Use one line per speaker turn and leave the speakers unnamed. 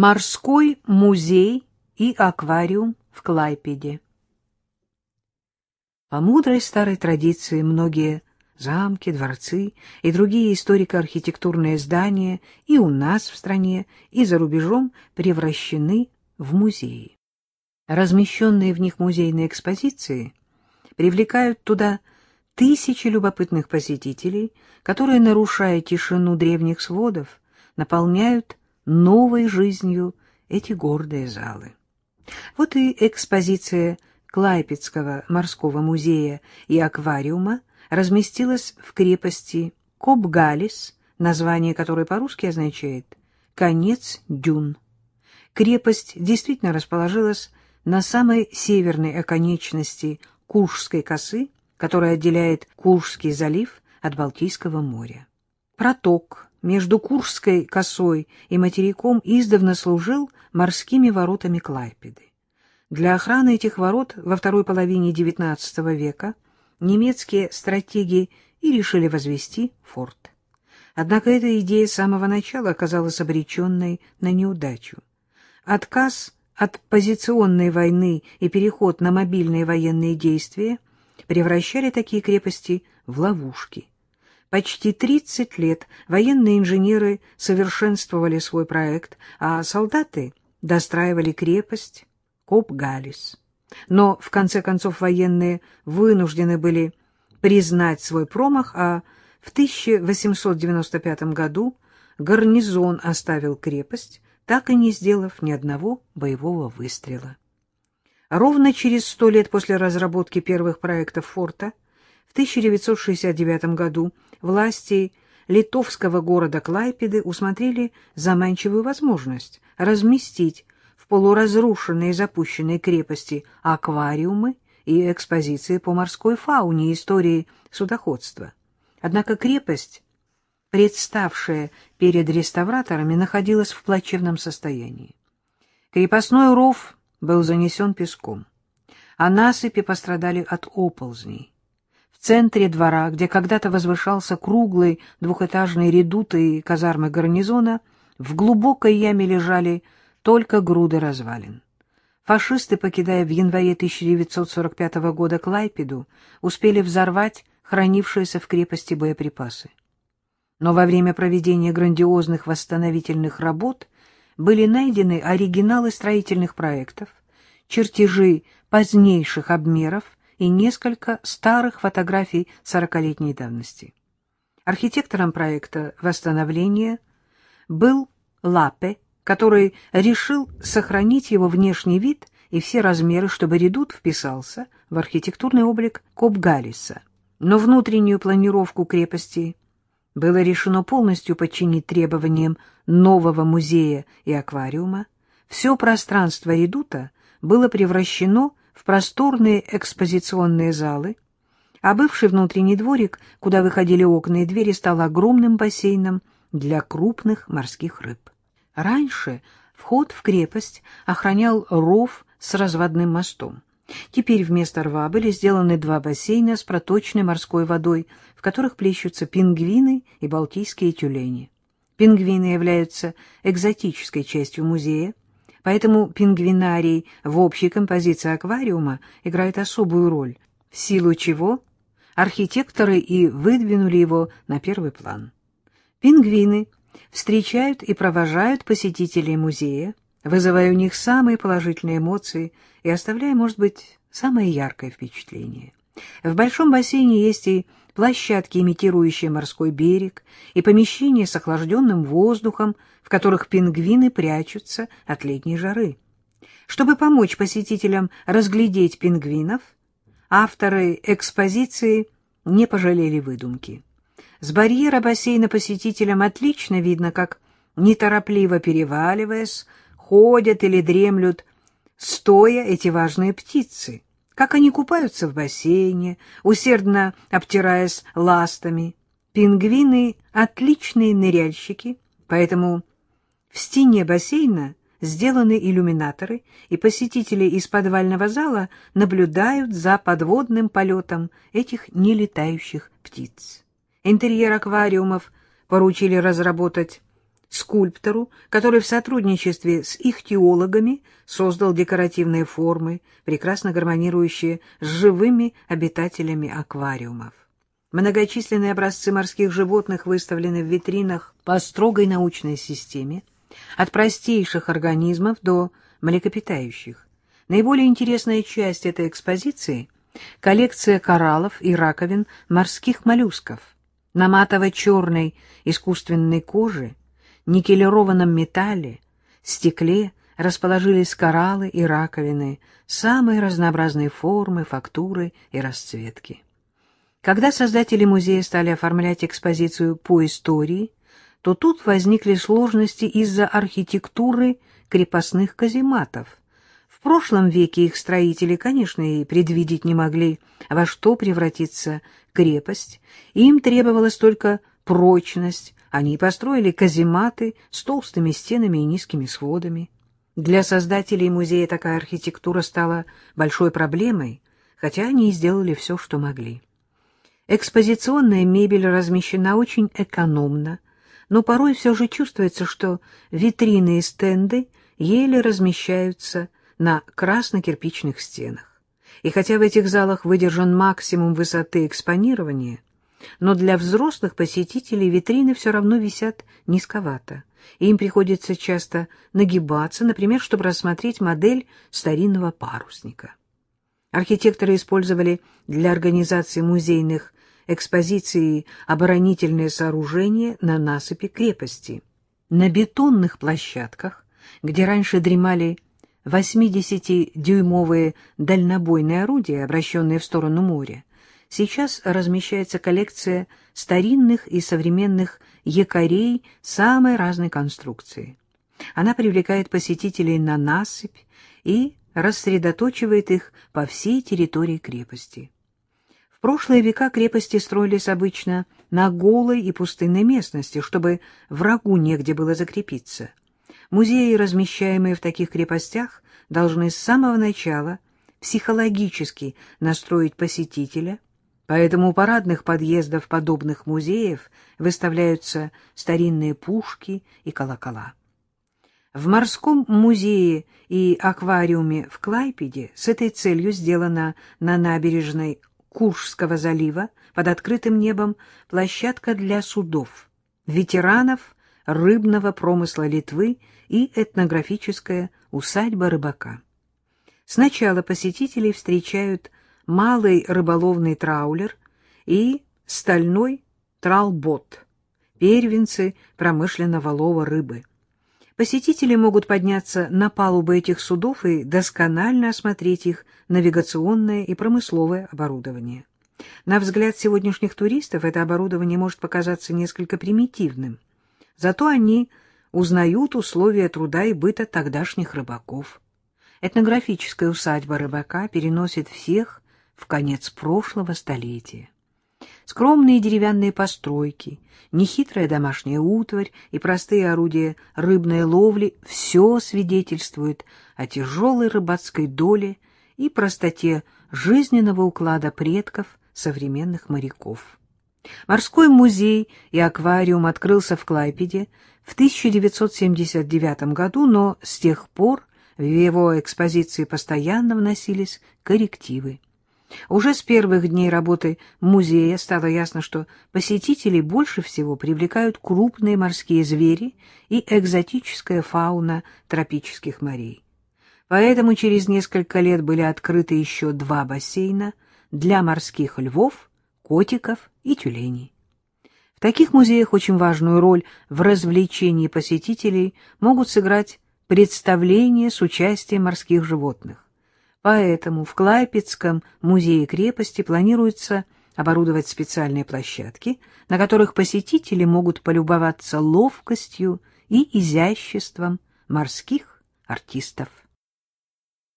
Морской музей и аквариум в Клайпеде. По мудрой старой традиции многие замки, дворцы и другие историко-архитектурные здания и у нас в стране, и за рубежом превращены в музеи. Размещенные в них музейные экспозиции привлекают туда тысячи любопытных посетителей, которые, нарушая тишину древних сводов, наполняют новой жизнью эти гордые залы. Вот и экспозиция Клайпецкого морского музея и аквариума разместилась в крепости Кобгалис, название которой по-русски означает «конец дюн». Крепость действительно расположилась на самой северной оконечности Куршской косы, которая отделяет Куршский залив от Балтийского моря. Проток между Куршской косой и материком издавна служил морскими воротами Клайпеды. Для охраны этих ворот во второй половине XIX века немецкие стратеги и решили возвести форт. Однако эта идея с самого начала оказалась обреченной на неудачу. Отказ от позиционной войны и переход на мобильные военные действия превращали такие крепости в ловушки. Почти 30 лет военные инженеры совершенствовали свой проект, а солдаты достраивали крепость Коп-Галис. Но, в конце концов, военные вынуждены были признать свой промах, а в 1895 году гарнизон оставил крепость, так и не сделав ни одного боевого выстрела. Ровно через сто лет после разработки первых проектов форта в 1969 году власти литовского города Клайпеды усмотрели заманчивую возможность разместить в полуразрушенной и запущенной крепости аквариумы и экспозиции по морской фауне и истории судоходства. Однако крепость, представшая перед реставраторами, находилась в плачевном состоянии. Крепостной ров был занесен песком, а насыпи пострадали от оползней. В центре двора, где когда-то возвышался круглый двухэтажный редут и казармы гарнизона, в глубокой яме лежали только груды развалин. Фашисты, покидая в январе 1945 года Клайпеду, успели взорвать хранившиеся в крепости боеприпасы. Но во время проведения грандиозных восстановительных работ были найдены оригиналы строительных проектов, чертежи позднейших обмеров и несколько старых фотографий сорокалетней давности. Архитектором проекта восстановления был Лапе, который решил сохранить его внешний вид и все размеры, чтобы редут вписался в архитектурный облик Копгалиса. Но внутреннюю планировку крепости было решено полностью подчинить требованиям нового музея и аквариума. Все пространство редута было превращено в просторные экспозиционные залы, а бывший внутренний дворик, куда выходили окна и двери, стал огромным бассейном для крупных морских рыб. Раньше вход в крепость охранял ров с разводным мостом. Теперь вместо рва были сделаны два бассейна с проточной морской водой, в которых плещутся пингвины и балтийские тюлени. Пингвины являются экзотической частью музея, поэтому пингвинарий в общей композиции аквариума играет особую роль, в силу чего архитекторы и выдвинули его на первый план. Пингвины встречают и провожают посетителей музея, вызывая у них самые положительные эмоции и оставляя, может быть, самое яркое впечатление. В большом бассейне есть и площадки, имитирующие морской берег, и помещения с охлажденным воздухом, в которых пингвины прячутся от летней жары. Чтобы помочь посетителям разглядеть пингвинов, авторы экспозиции не пожалели выдумки. С барьера бассейна посетителям отлично видно, как, неторопливо переваливаясь, ходят или дремлют, стоя эти важные птицы, как они купаются в бассейне, усердно обтираясь ластами. Пингвины — отличные ныряльщики, поэтому в стене бассейна сделаны иллюминаторы, и посетители из подвального зала наблюдают за подводным полетом этих нелетающих птиц. Интерьер аквариумов поручили разработать скульптору, который в сотрудничестве с ихтиологами создал декоративные формы, прекрасно гармонирующие с живыми обитателями аквариумов. Многочисленные образцы морских животных выставлены в витринах по строгой научной системе, от простейших организмов до млекопитающих. Наиболее интересная часть этой экспозиции — коллекция кораллов и раковин морских моллюсков. На матово-черной искусственной коже, никелированном металле, стекле расположились кораллы и раковины самой разнообразной формы, фактуры и расцветки. Когда создатели музея стали оформлять экспозицию по истории, то тут возникли сложности из-за архитектуры крепостных казематов. В прошлом веке их строители, конечно, и предвидеть не могли, во что превратится крепость. Им требовалась только прочность. Они построили казематы с толстыми стенами и низкими сводами. Для создателей музея такая архитектура стала большой проблемой, хотя они и сделали все, что могли. Экспозиционная мебель размещена очень экономно, но порой все же чувствуется, что витрины и стенды еле размещаются на красно-кирпичных стенах. И хотя в этих залах выдержан максимум высоты экспонирования, но для взрослых посетителей витрины все равно висят низковато, и им приходится часто нагибаться, например, чтобы рассмотреть модель старинного парусника. Архитекторы использовали для организации музейных экспозиции оборонительные сооружения на насыпи крепости. На бетонных площадках, где раньше дремали 80-дюймовые дальнобойные орудия, обращенные в сторону моря, сейчас размещается коллекция старинных и современных якорей самой разной конструкции. Она привлекает посетителей на насыпь и рассредоточивает их по всей территории крепости. В прошлые века крепости строились обычно на голой и пустынной местности, чтобы врагу негде было закрепиться. Музеи, размещаемые в таких крепостях, должны с самого начала психологически настроить посетителя, поэтому у парадных подъездов подобных музеев выставляются старинные пушки и колокола. В морском музее и аквариуме в Клайпеде с этой целью сделана на набережной Куршского залива под открытым небом площадка для судов, ветеранов рыбного промысла Литвы и этнографическая усадьба рыбака. Сначала посетителей встречают малый рыболовный траулер и стальной тралбот, первенцы промышленного лова рыбы. Посетители могут подняться на палубы этих судов и досконально осмотреть их навигационное и промысловое оборудование. На взгляд сегодняшних туристов это оборудование может показаться несколько примитивным. Зато они узнают условия труда и быта тогдашних рыбаков. Этнографическая усадьба рыбака переносит всех в конец прошлого столетия. Скромные деревянные постройки, нехитрая домашняя утварь и простые орудия рыбной ловли — все свидетельствует о тяжелой рыбацкой доле и простоте жизненного уклада предков современных моряков. Морской музей и аквариум открылся в Клайпеде в 1979 году, но с тех пор в его экспозиции постоянно вносились коррективы. Уже с первых дней работы музея стало ясно, что посетителей больше всего привлекают крупные морские звери и экзотическая фауна тропических морей. Поэтому через несколько лет были открыты еще два бассейна для морских львов, котиков и тюленей. В таких музеях очень важную роль в развлечении посетителей могут сыграть представления с участием морских животных. Поэтому в Клайпецком музее крепости планируется оборудовать специальные площадки, на которых посетители могут полюбоваться ловкостью и изяществом морских артистов.